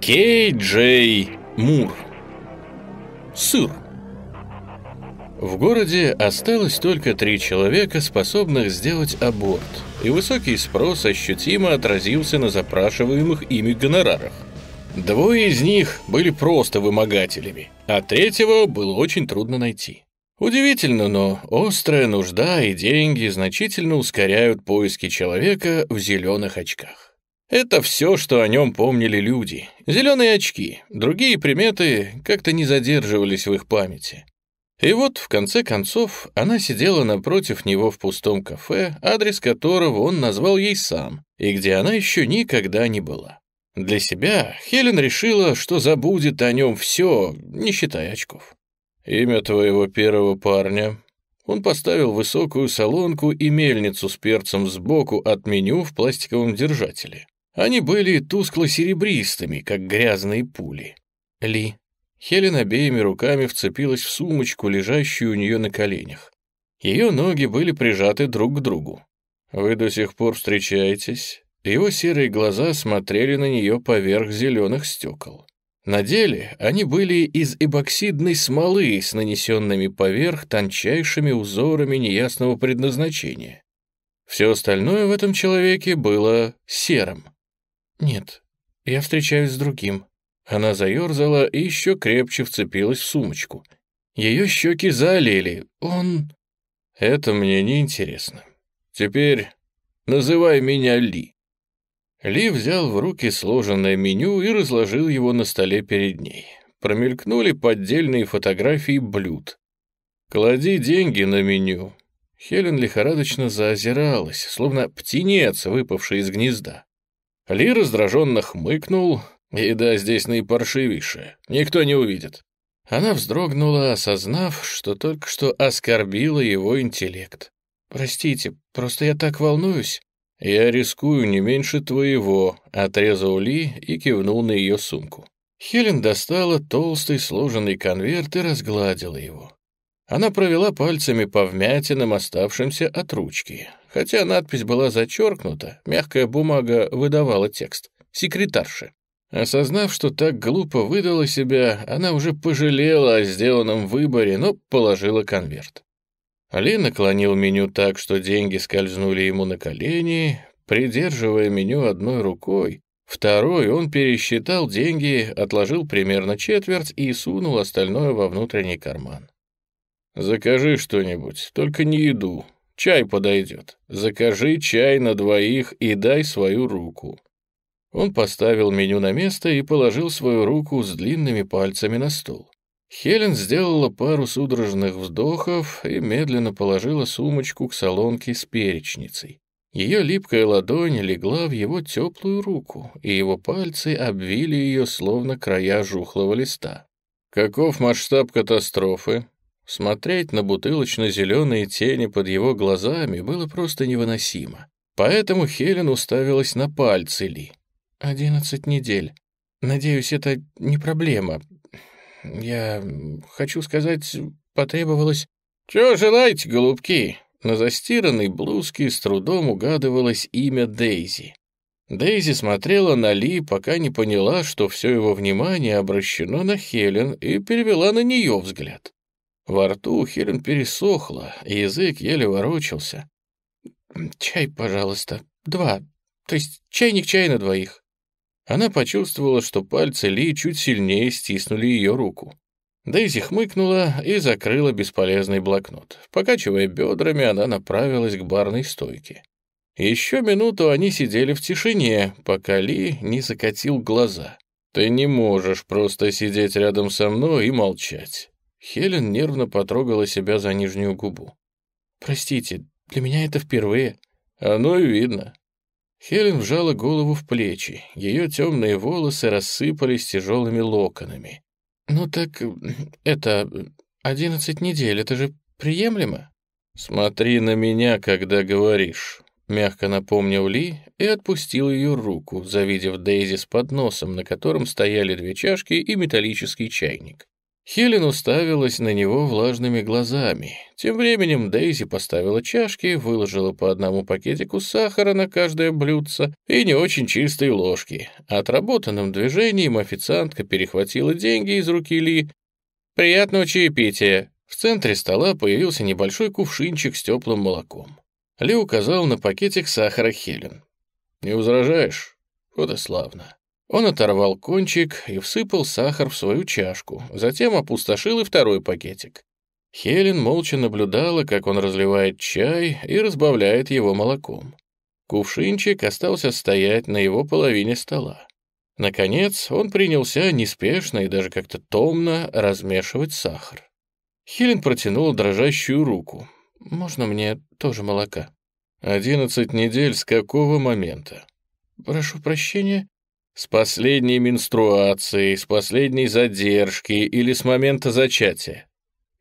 Кей Джей Мур. Сыр. В городе осталось только три человека, способных сделать аборт, и высокий спрос ощутимо отразился на запрашиваемых ими гонорарах. Двое из них были просто вымогателями, а третьего было очень трудно найти. Удивительно, но острая нужда и деньги значительно ускоряют поиски человека в зеленых очках. Это все, что о нем помнили люди. Зеленые очки, другие приметы как-то не задерживались в их памяти. И вот, в конце концов, она сидела напротив него в пустом кафе, адрес которого он назвал ей сам, и где она еще никогда не была. Для себя Хелен решила, что забудет о нем все, не считая очков. «Имя твоего первого парня?» Он поставил высокую солонку и мельницу с перцем сбоку от меню в пластиковом держателе. Они были тускло-серебристыми, как грязные пули. «Ли». Хелен обеими руками вцепилась в сумочку, лежащую у нее на коленях. Ее ноги были прижаты друг к другу. «Вы до сих пор встречаетесь?» Его серые глаза смотрели на нее поверх зеленых стекол. На деле они были из эбоксидной смолы с нанесенными поверх тончайшими узорами неясного предназначения. Все остальное в этом человеке было серым. «Нет, я встречаюсь с другим». Она заерзала и еще крепче вцепилась в сумочку. Ее щеки заолели. «Он...» «Это мне не интересно. Теперь называй меня Ли». Ли взял в руки сложенное меню и разложил его на столе перед ней. Промелькнули поддельные фотографии блюд. «Клади деньги на меню». Хелен лихорадочно заозиралась, словно птенец, выпавший из гнезда. Ли раздраженно хмыкнул. «Еда здесь наипаршивейшая, никто не увидит». Она вздрогнула, осознав, что только что оскорбила его интеллект. «Простите, просто я так волнуюсь». «Я рискую не меньше твоего», — отрезал Ли и кивнул на ее сумку. Хелен достала толстый сложенный конверт и разгладила его. Она провела пальцами по вмятинам, оставшимся от ручки. Хотя надпись была зачеркнута, мягкая бумага выдавала текст. «Секретарша». Осознав, что так глупо выдала себя, она уже пожалела о сделанном выборе, но положила конверт. Али наклонил меню так, что деньги скользнули ему на колени, придерживая меню одной рукой. Второй он пересчитал деньги, отложил примерно четверть и сунул остальное во внутренний карман. «Закажи что-нибудь, только не еду. Чай подойдет. Закажи чай на двоих и дай свою руку». Он поставил меню на место и положил свою руку с длинными пальцами на стол. Хелен сделала пару судорожных вздохов и медленно положила сумочку к солонке с перечницей. Ее липкая ладонь легла в его теплую руку, и его пальцы обвили ее, словно края жухлого листа. Каков масштаб катастрофы? Смотреть на бутылочно-зеленые тени под его глазами было просто невыносимо. Поэтому Хелен уставилась на пальцы Ли. «Одиннадцать недель. Надеюсь, это не проблема. Я хочу сказать, потребовалось... «Чего желаете, голубки?» На застиранной блузке с трудом угадывалось имя Дейзи. Дейзи смотрела на Ли, пока не поняла, что все его внимание обращено на Хелен, и перевела на нее взгляд. Во рту Хелен пересохла, язык еле ворочался. «Чай, пожалуйста. Два. То есть чайник чай на двоих». Она почувствовала, что пальцы Ли чуть сильнее стиснули ее руку. Дейзи хмыкнула и закрыла бесполезный блокнот. Покачивая бедрами, она направилась к барной стойке. Еще минуту они сидели в тишине, пока Ли не закатил глаза. «Ты не можешь просто сидеть рядом со мной и молчать». Хелен нервно потрогала себя за нижнюю губу. «Простите, для меня это впервые». «Оно и видно. Хелен вжала голову в плечи, ее темные волосы рассыпались тяжелыми локонами. «Ну так, это, одиннадцать недель, это же приемлемо?» «Смотри на меня, когда говоришь», — мягко напомнил Ли и отпустил ее руку, завидев Дейзи с подносом, на котором стояли две чашки и металлический чайник. Хелен уставилась на него влажными глазами. Тем временем Дейзи поставила чашки, выложила по одному пакетику сахара на каждое блюдце и не очень чистые ложки. Отработанным движением официантка перехватила деньги из руки Ли. «Приятного чаепития!» В центре стола появился небольшой кувшинчик с теплым молоком. Ли указал на пакетик сахара Хелен. «Не возражаешь? Вот и славно». Он оторвал кончик и всыпал сахар в свою чашку, затем опустошил и второй пакетик. Хелен молча наблюдала, как он разливает чай и разбавляет его молоком. Кувшинчик остался стоять на его половине стола. Наконец, он принялся неспешно и даже как-то томно размешивать сахар. Хелен протянула дрожащую руку. «Можно мне тоже молока?» «Одиннадцать недель с какого момента?» «Прошу прощения?» С последней менструации, с последней задержки или с момента зачатия.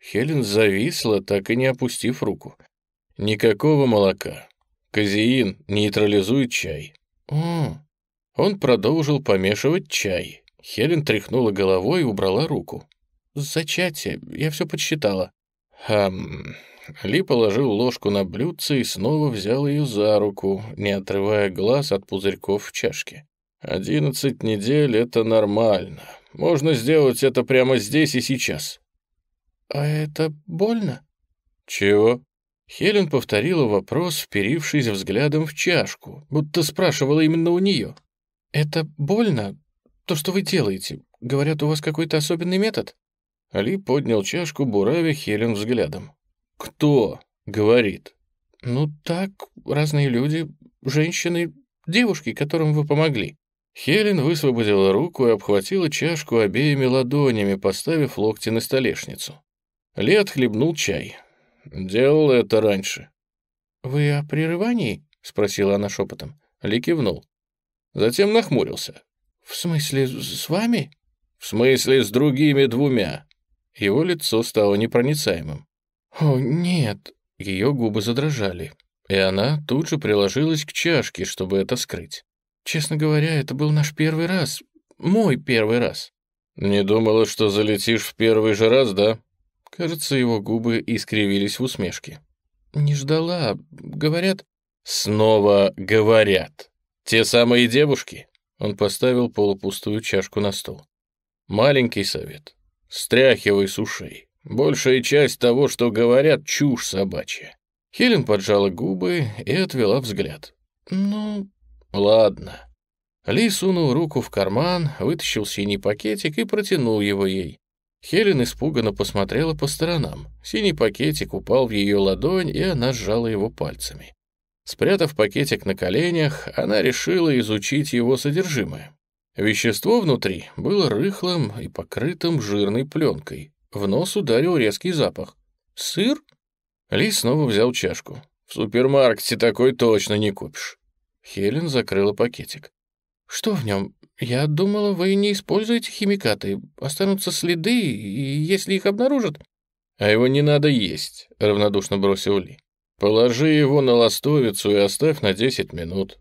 Хелен зависла, так и не опустив руку. Никакого молока. Казеин нейтрализует чай. О, он продолжил помешивать чай. Хелен тряхнула головой и убрала руку. «Зачатие, я все подсчитала». «Хм...» Ли положил ложку на блюдце и снова взял ее за руку, не отрывая глаз от пузырьков в чашке. Одиннадцать недель — это нормально. Можно сделать это прямо здесь и сейчас. А это больно? Чего? Хелен повторила вопрос, вперившись взглядом в чашку, будто спрашивала именно у нее. «Это больно? То, что вы делаете? Говорят, у вас какой-то особенный метод?» Али поднял чашку, буравя Хелен взглядом. «Кто?» — говорит. «Ну так, разные люди, женщины, девушки, которым вы помогли». Хелен высвободила руку и обхватила чашку обеими ладонями, поставив локти на столешницу. Ли отхлебнул чай. Делал это раньше. «Вы о прерывании?» — спросила она шепотом. Ли кивнул. Затем нахмурился. «В смысле, с вами?» «В смысле, с другими двумя». Его лицо стало непроницаемым. «О, нет!» Ее губы задрожали, и она тут же приложилась к чашке, чтобы это скрыть. Честно говоря, это был наш первый раз. Мой первый раз. Не думала, что залетишь в первый же раз, да? Кажется, его губы искривились в усмешке. Не ждала. Говорят... Снова говорят. Те самые девушки. Он поставил полупустую чашку на стол. Маленький совет. Стряхивай с ушей. Большая часть того, что говорят, чушь собачья. Хелен поджала губы и отвела взгляд. «Ну, «Ладно». Ли сунул руку в карман, вытащил синий пакетик и протянул его ей. Хелен испуганно посмотрела по сторонам. Синий пакетик упал в ее ладонь, и она сжала его пальцами. Спрятав пакетик на коленях, она решила изучить его содержимое. Вещество внутри было рыхлым и покрытым жирной пленкой. В нос ударил резкий запах. «Сыр?» Ли снова взял чашку. «В супермаркете такой точно не купишь». Хелен закрыла пакетик. «Что в нем? Я думала, вы не используете химикаты. Останутся следы, и если их обнаружат...» «А его не надо есть», — равнодушно бросил Ли. «Положи его на ластовицу и оставь на 10 минут».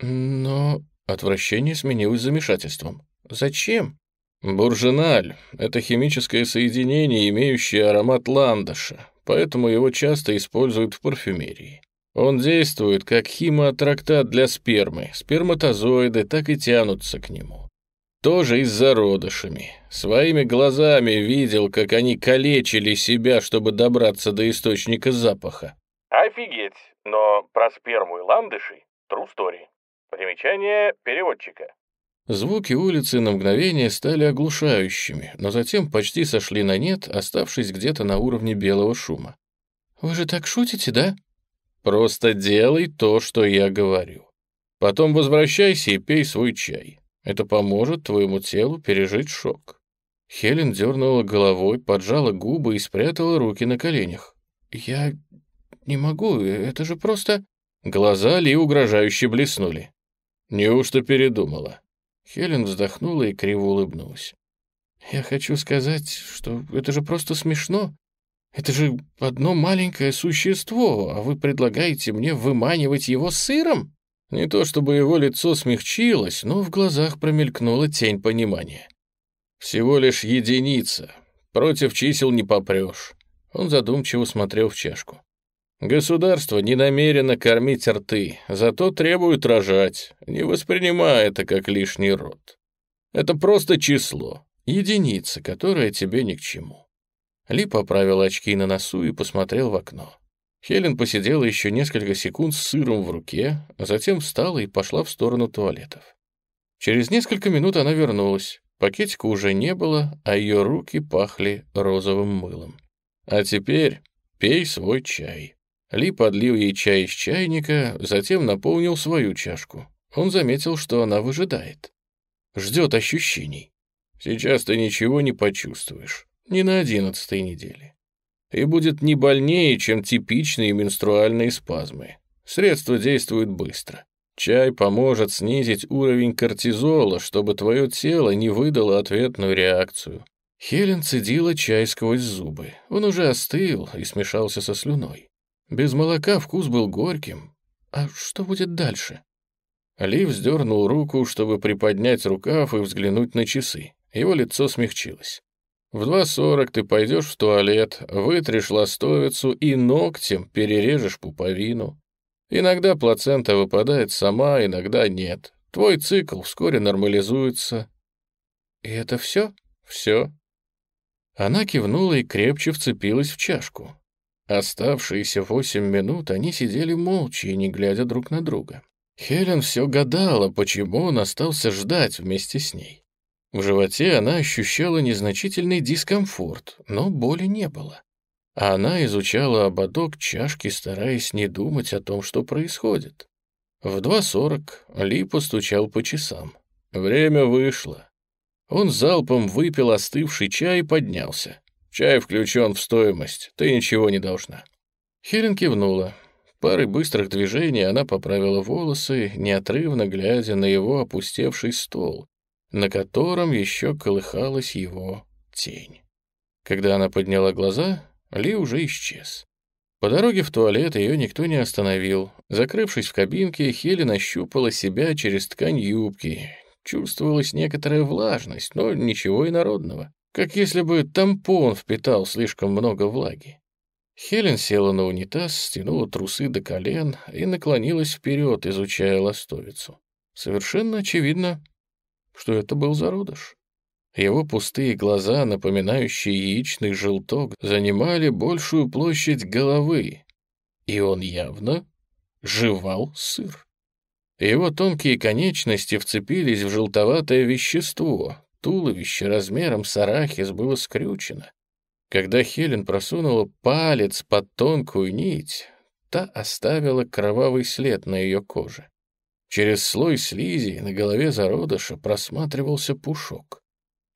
«Но...» — отвращение сменилось замешательством. «Зачем?» «Буржиналь — это химическое соединение, имеющее аромат ландыша, поэтому его часто используют в парфюмерии. Он действует как химотрактат для спермы. Сперматозоиды так и тянутся к нему. Тоже и с зародышами. Своими глазами видел, как они калечили себя, чтобы добраться до источника запаха. Офигеть, но про сперму и ландыши — true story. Примечание переводчика. Звуки улицы на мгновение стали оглушающими, но затем почти сошли на нет, оставшись где-то на уровне белого шума. «Вы же так шутите, да?» Просто делай то, что я говорю. Потом возвращайся и пей свой чай. Это поможет твоему телу пережить шок». Хелен дернула головой, поджала губы и спрятала руки на коленях. «Я не могу, это же просто...» Глаза Ли угрожающе блеснули. «Неужто передумала?» Хелен вздохнула и криво улыбнулась. «Я хочу сказать, что это же просто смешно. Это же одно маленькое существо, а вы предлагаете мне выманивать его сыром? Не то чтобы его лицо смягчилось, но в глазах промелькнула тень понимания. Всего лишь единица. Против чисел не попрешь. Он задумчиво смотрел в чашку. Государство не намерено кормить рты, зато требует рожать, не воспринимая это как лишний род. Это просто число, единица, которая тебе ни к чему. Ли поправил очки на носу и посмотрел в окно. Хелен посидела еще несколько секунд с сыром в руке, а затем встала и пошла в сторону туалетов. Через несколько минут она вернулась. Пакетика уже не было, а ее руки пахли розовым мылом. «А теперь пей свой чай». Ли подлил ей чай из чайника, затем наполнил свою чашку. Он заметил, что она выжидает. Ждет ощущений. Сейчас ты ничего не почувствуешь. Не на одиннадцатой неделе. И будет не больнее, чем типичные менструальные спазмы. Средство действует быстро. Чай поможет снизить уровень кортизола, чтобы твое тело не выдало ответную реакцию. Хелен цедила чай сквозь зубы. Он уже остыл и смешался со слюной. Без молока вкус был горьким. А что будет дальше? Ли вздернул руку, чтобы приподнять рукав и взглянуть на часы. Его лицо смягчилось. В 2.40 ты пойдешь в туалет, вытрешь ластовицу и ногтем перережешь пуповину. Иногда плацента выпадает сама, иногда нет. Твой цикл вскоре нормализуется. И это все? Все. Она кивнула и крепче вцепилась в чашку. Оставшиеся восемь минут они сидели молча и не глядя друг на друга. Хелен все гадала, почему он остался ждать вместе с ней. В животе она ощущала незначительный дискомфорт, но боли не было. А она изучала ободок чашки, стараясь не думать о том, что происходит. В 2.40 Ли постучал по часам. Время вышло. Он залпом выпил остывший чай и поднялся. «Чай включен в стоимость, ты ничего не должна». Хелен кивнула. Парой быстрых движений она поправила волосы, неотрывно глядя на его опустевший стол, на котором еще колыхалась его тень. Когда она подняла глаза, Ли уже исчез. По дороге в туалет ее никто не остановил. Закрывшись в кабинке, Хелен ощупала себя через ткань юбки. Чувствовалась некоторая влажность, но ничего инородного. Как если бы тампон впитал слишком много влаги. Хелен села на унитаз, стянула трусы до колен и наклонилась вперед, изучая ластовицу. Совершенно очевидно, что это был зародыш. Его пустые глаза, напоминающие яичный желток, занимали большую площадь головы, и он явно жевал сыр. Его тонкие конечности вцепились в желтоватое вещество, туловище размером с арахис было скрючено. Когда Хелен просунула палец под тонкую нить, та оставила кровавый след на ее коже. Через слой слизи на голове зародыша просматривался пушок.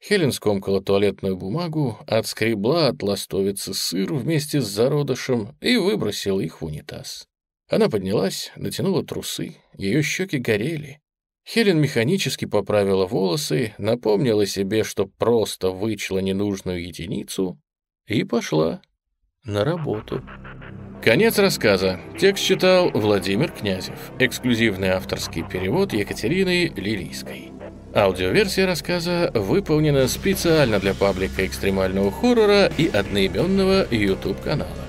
Хелен скомкала туалетную бумагу, отскребла от ластовицы сыр вместе с зародышем и выбросила их в унитаз. Она поднялась, натянула трусы, ее щеки горели. Хелен механически поправила волосы, напомнила себе, что просто вычла ненужную единицу и пошла на работу. Конец рассказа. Текст читал Владимир Князев. Эксклюзивный авторский перевод Екатерины Лилийской. Аудиоверсия рассказа выполнена специально для паблика экстремального хоррора и одноименного YouTube-канала.